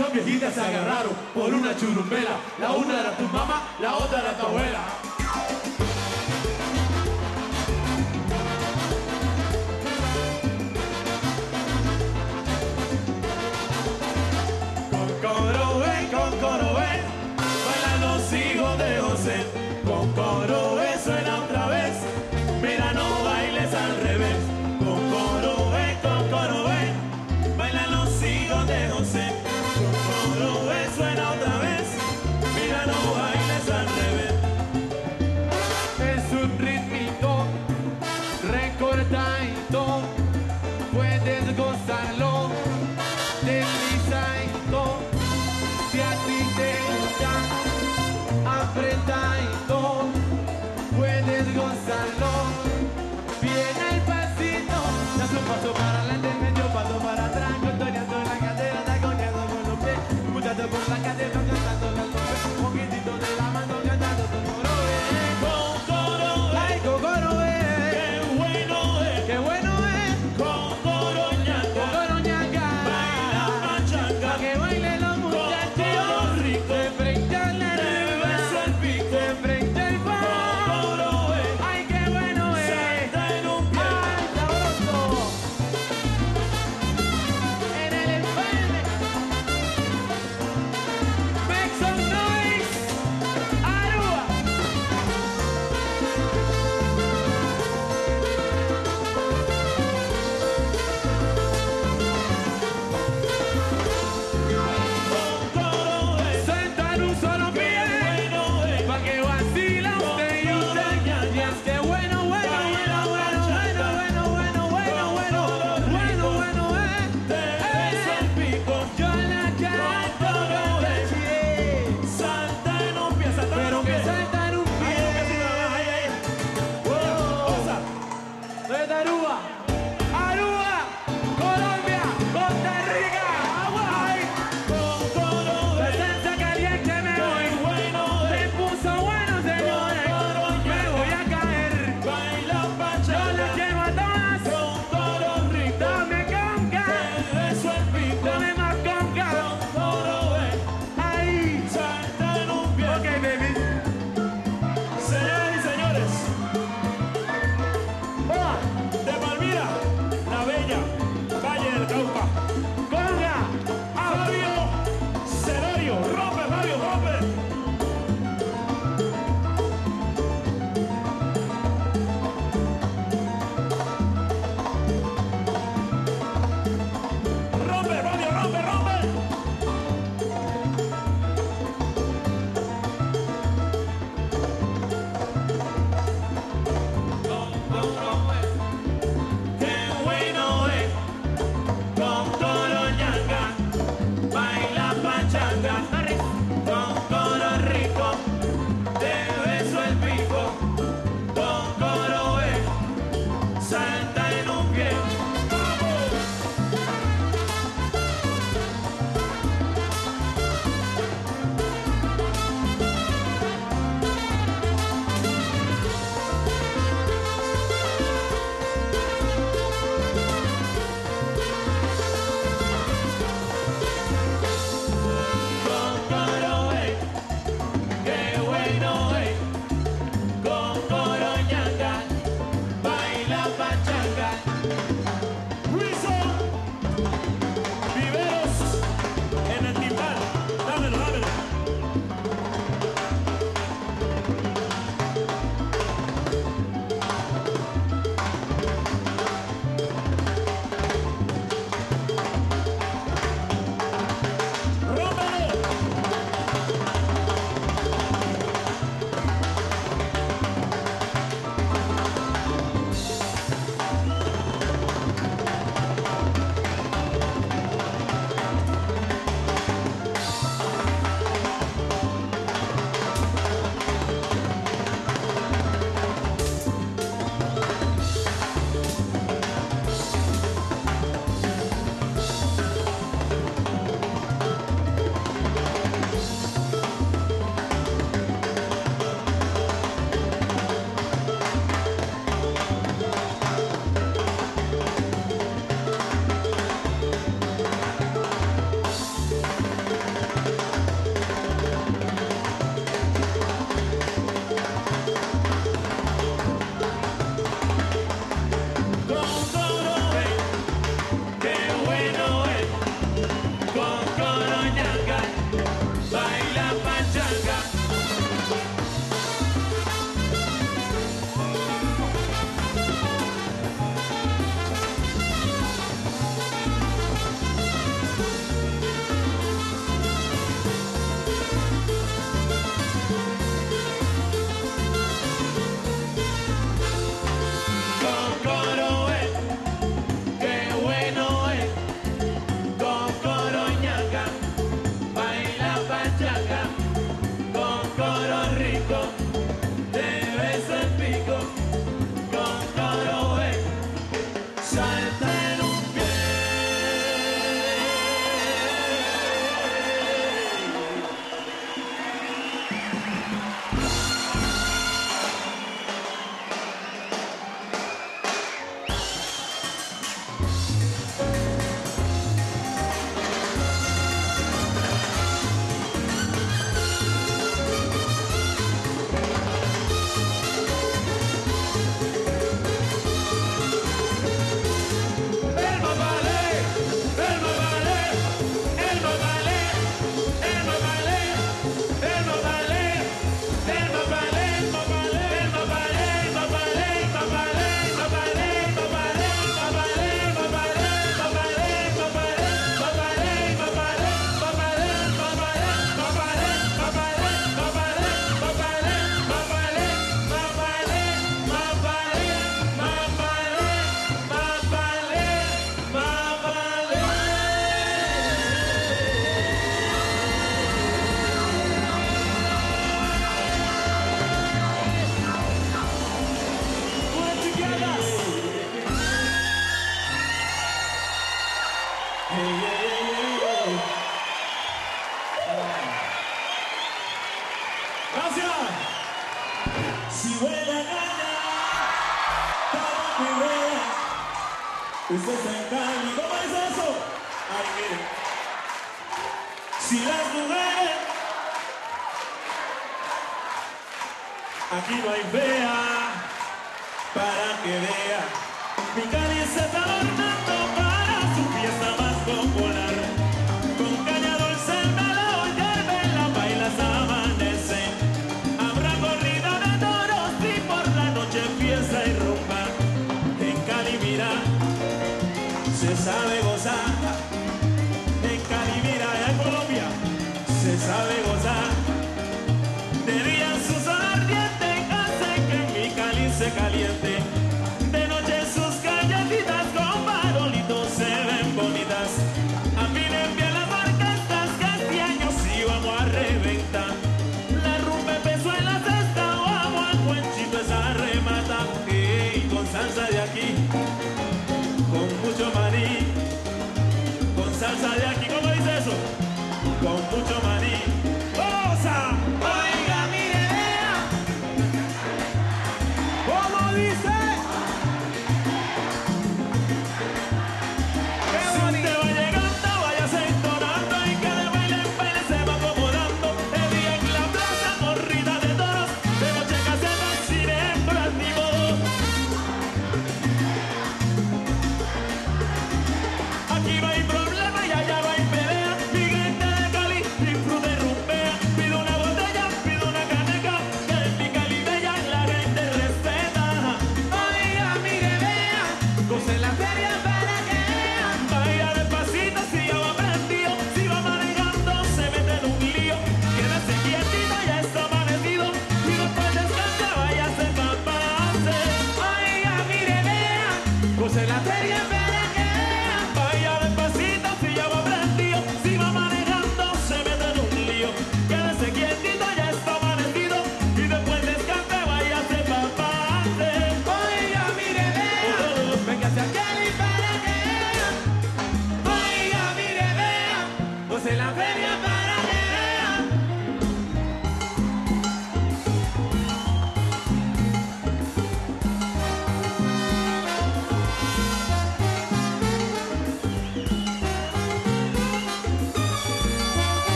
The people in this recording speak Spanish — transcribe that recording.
Dos viejitas se agarraron por una churumbela. La una era tu mamá, la otra era tu abuela. Usted se engaña. ¿Cómo es eso? Ay, mire. Si las mujeres. Aquí no hay fea para que vea. Mi cari se está ornando.